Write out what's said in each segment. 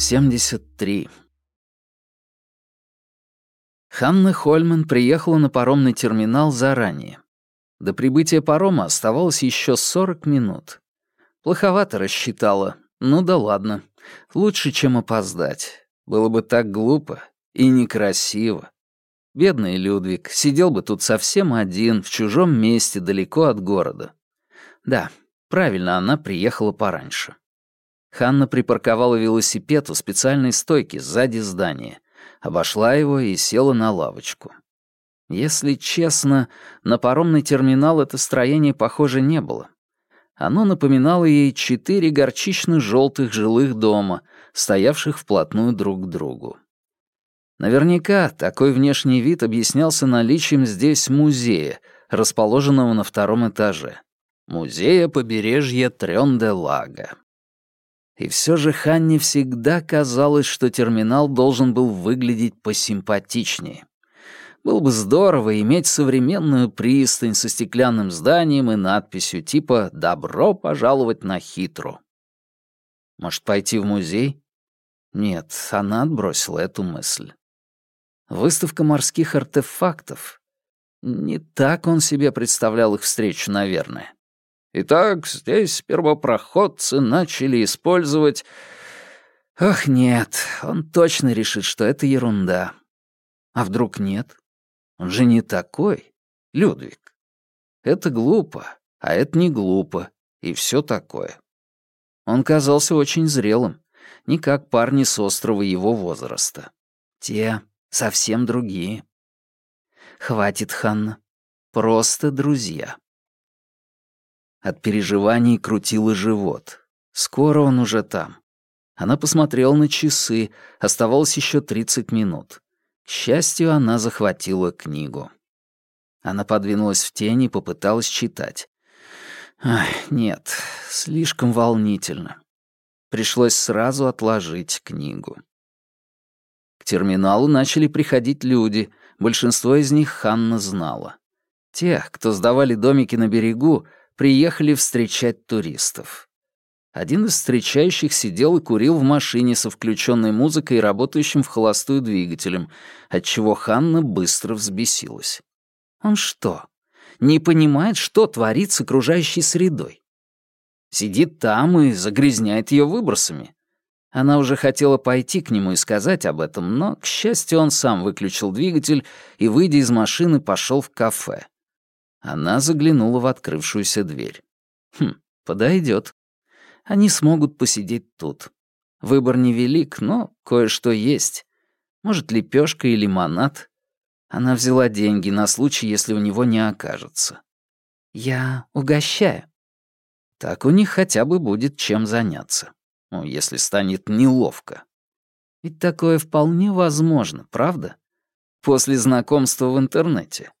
73. Ханна Хольман приехала на паромный терминал заранее. До прибытия парома оставалось еще 40 минут. Плоховато рассчитала. Ну да ладно. Лучше, чем опоздать. Было бы так глупо и некрасиво. Бедный Людвиг сидел бы тут совсем один, в чужом месте, далеко от города. Да, правильно, она приехала пораньше. Ханна припарковала велосипед у специальной стойки сзади здания, обошла его и села на лавочку. Если честно, на паромный терминал это строение похоже не было. Оно напоминало ей четыре горчично-желтых жилых дома, стоявших вплотную друг к другу. Наверняка такой внешний вид объяснялся наличием здесь музея, расположенного на втором этаже. Музея побережья Трён-де-Лага. И все же Ханне всегда казалось, что терминал должен был выглядеть посимпатичнее. Было бы здорово иметь современную пристань со стеклянным зданием и надписью типа «Добро пожаловать на Хитру». Может, пойти в музей? Нет, она отбросила эту мысль. Выставка морских артефактов. Не так он себе представлял их встречу, наверное. Итак, здесь первопроходцы начали использовать... Ах, нет, он точно решит, что это ерунда. А вдруг нет? Он же не такой, Людвиг. Это глупо, а это не глупо, и все такое. Он казался очень зрелым, не как парни с острова его возраста. Те совсем другие. Хватит, Ханна. Просто друзья. От переживаний крутило живот. Скоро он уже там. Она посмотрела на часы, оставалось еще 30 минут. К счастью, она захватила книгу. Она подвинулась в тени и попыталась читать. Ах, нет, слишком волнительно. Пришлось сразу отложить книгу. К терминалу начали приходить люди, большинство из них Ханна знала. Те, кто сдавали домики на берегу, приехали встречать туристов. Один из встречающих сидел и курил в машине со включенной музыкой и работающим в холостую двигателем, отчего Ханна быстро взбесилась. Он что, не понимает, что творит с окружающей средой? Сидит там и загрязняет ее выбросами. Она уже хотела пойти к нему и сказать об этом, но, к счастью, он сам выключил двигатель и, выйдя из машины, пошел в кафе. Она заглянула в открывшуюся дверь. Хм, подойдет. Они смогут посидеть тут. Выбор невелик, но кое-что есть. Может, лепешка и лимонад. Она взяла деньги на случай, если у него не окажется. Я угощаю. Так у них хотя бы будет чем заняться. Ну, если станет неловко. Ведь такое вполне возможно, правда? После знакомства в интернете.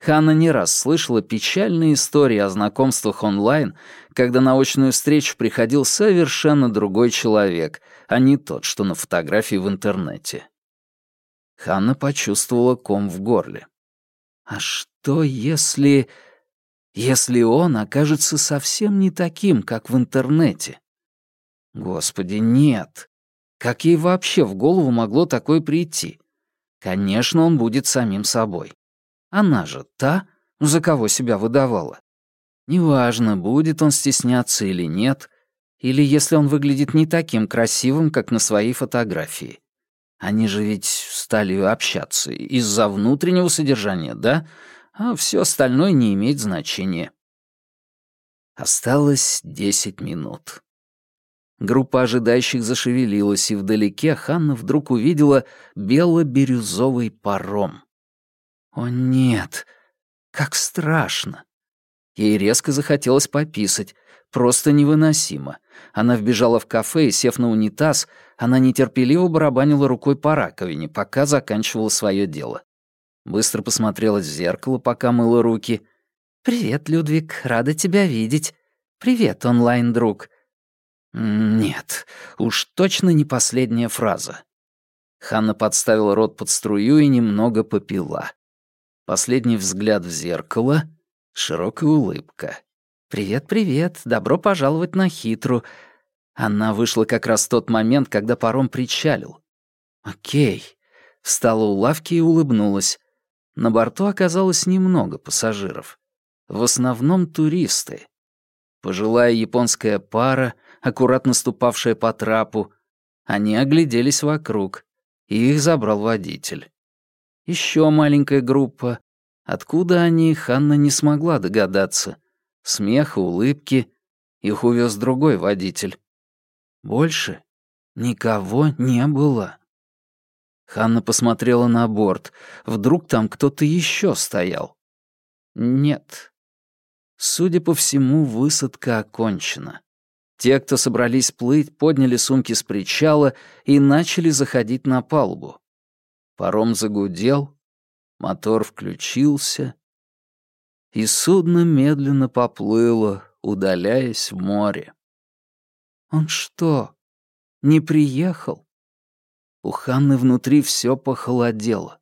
Ханна не раз слышала печальные истории о знакомствах онлайн, когда на очную встречу приходил совершенно другой человек, а не тот, что на фотографии в интернете. Ханна почувствовала ком в горле. А что если... если он окажется совсем не таким, как в интернете? Господи, нет. Как ей вообще в голову могло такое прийти? Конечно, он будет самим собой. Она же та, за кого себя выдавала. Неважно, будет он стесняться или нет, или если он выглядит не таким красивым, как на своей фотографии. Они же ведь стали общаться из-за внутреннего содержания, да? А все остальное не имеет значения. Осталось десять минут. Группа ожидающих зашевелилась, и вдалеке Ханна вдруг увидела бело-бирюзовый паром. О нет, как страшно. Ей резко захотелось пописать, просто невыносимо. Она вбежала в кафе и, сев на унитаз, она нетерпеливо барабанила рукой по раковине, пока заканчивала свое дело. Быстро посмотрела в зеркало, пока мыла руки. «Привет, Людвиг, рада тебя видеть. Привет, онлайн-друг». Нет, уж точно не последняя фраза. Ханна подставила рот под струю и немного попила. Последний взгляд в зеркало, широкая улыбка. «Привет-привет, добро пожаловать на хитру. Она вышла как раз в тот момент, когда паром причалил. «Окей». Встала у лавки и улыбнулась. На борту оказалось немного пассажиров. В основном туристы. Пожилая японская пара, аккуратно ступавшая по трапу. Они огляделись вокруг, и их забрал водитель. Еще маленькая группа. Откуда они, Ханна не смогла догадаться. Смех, улыбки. Их увез другой водитель. Больше никого не было. Ханна посмотрела на борт. Вдруг там кто-то еще стоял. Нет. Судя по всему, высадка окончена. Те, кто собрались плыть, подняли сумки с причала и начали заходить на палубу. Паром загудел, мотор включился, и судно медленно поплыло, удаляясь в море. Он что, не приехал? У Ханны внутри все похолодело.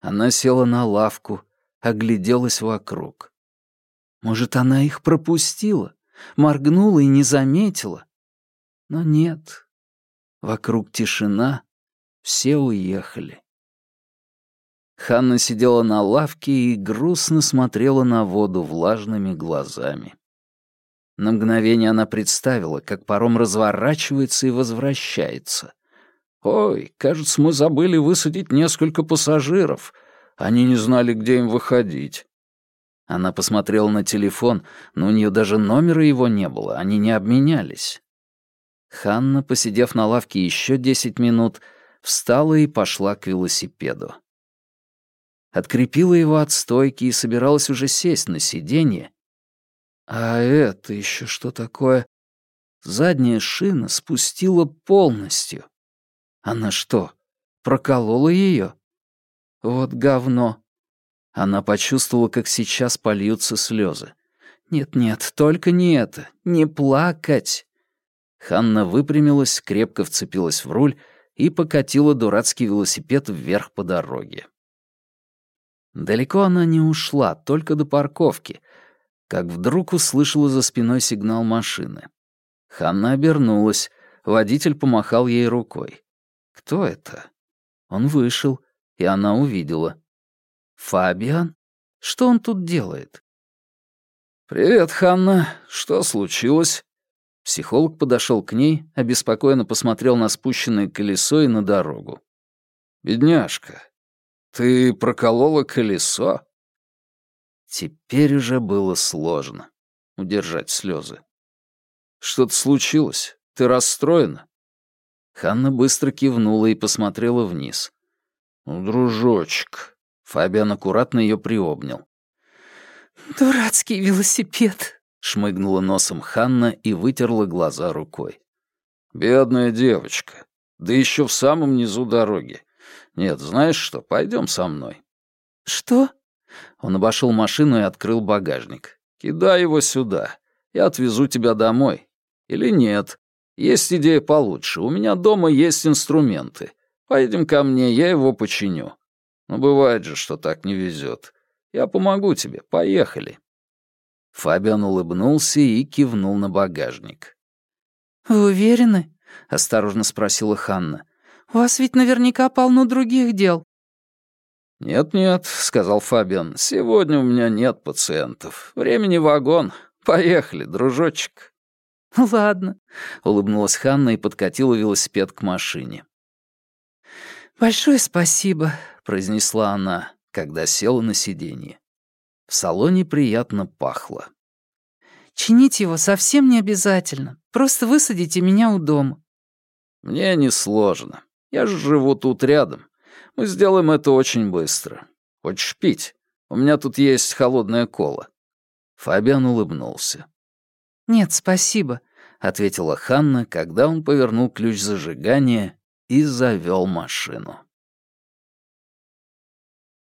Она села на лавку, огляделась вокруг. Может, она их пропустила, моргнула и не заметила? Но нет. Вокруг тишина, все уехали. Ханна сидела на лавке и грустно смотрела на воду влажными глазами. На мгновение она представила, как паром разворачивается и возвращается. «Ой, кажется, мы забыли высадить несколько пассажиров. Они не знали, где им выходить». Она посмотрела на телефон, но у нее даже номера его не было, они не обменялись. Ханна, посидев на лавке еще десять минут, встала и пошла к велосипеду. Открепила его от стойки и собиралась уже сесть на сиденье, а это еще что такое? Задняя шина спустила полностью. Она что, проколола ее? Вот говно. Она почувствовала, как сейчас польются слезы. Нет-нет, только не это. Не плакать. Ханна выпрямилась, крепко вцепилась в руль и покатила дурацкий велосипед вверх по дороге. Далеко она не ушла, только до парковки, как вдруг услышала за спиной сигнал машины. Ханна обернулась, водитель помахал ей рукой. Кто это? Он вышел, и она увидела. «Фабиан? Что он тут делает?» «Привет, Ханна. Что случилось?» Психолог подошел к ней, обеспокоенно посмотрел на спущенное колесо и на дорогу. «Бедняжка, ты проколола колесо?» Теперь уже было сложно удержать слезы. «Что-то случилось? Ты расстроена?» Ханна быстро кивнула и посмотрела вниз. «Ну, дружочек...» Фабиан аккуратно ее приобнял. «Дурацкий велосипед», — шмыгнула носом Ханна и вытерла глаза рукой. «Бедная девочка. Да еще в самом низу дороги. Нет, знаешь что, пойдем со мной». «Что?» Он обошел машину и открыл багажник. «Кидай его сюда. Я отвезу тебя домой. Или нет. Есть идея получше. У меня дома есть инструменты. Поедем ко мне, я его починю. Но бывает же, что так не везет. Я помогу тебе. Поехали». Фабиан улыбнулся и кивнул на багажник. «Вы уверены?» — осторожно спросила Ханна. «У вас ведь наверняка полно других дел». «Нет-нет», — сказал Фабиан, — «сегодня у меня нет пациентов. Времени вагон. Поехали, дружочек». «Ладно», — улыбнулась Ханна и подкатила велосипед к машине. «Большое спасибо», — произнесла она, когда села на сиденье. В салоне приятно пахло. «Чинить его совсем не обязательно. Просто высадите меня у дома». «Мне несложно. Я же живу тут рядом. Мы сделаем это очень быстро. Хочешь пить? У меня тут есть холодная кола». Фабиан улыбнулся. «Нет, спасибо», — ответила Ханна, когда он повернул ключ зажигания и завел машину.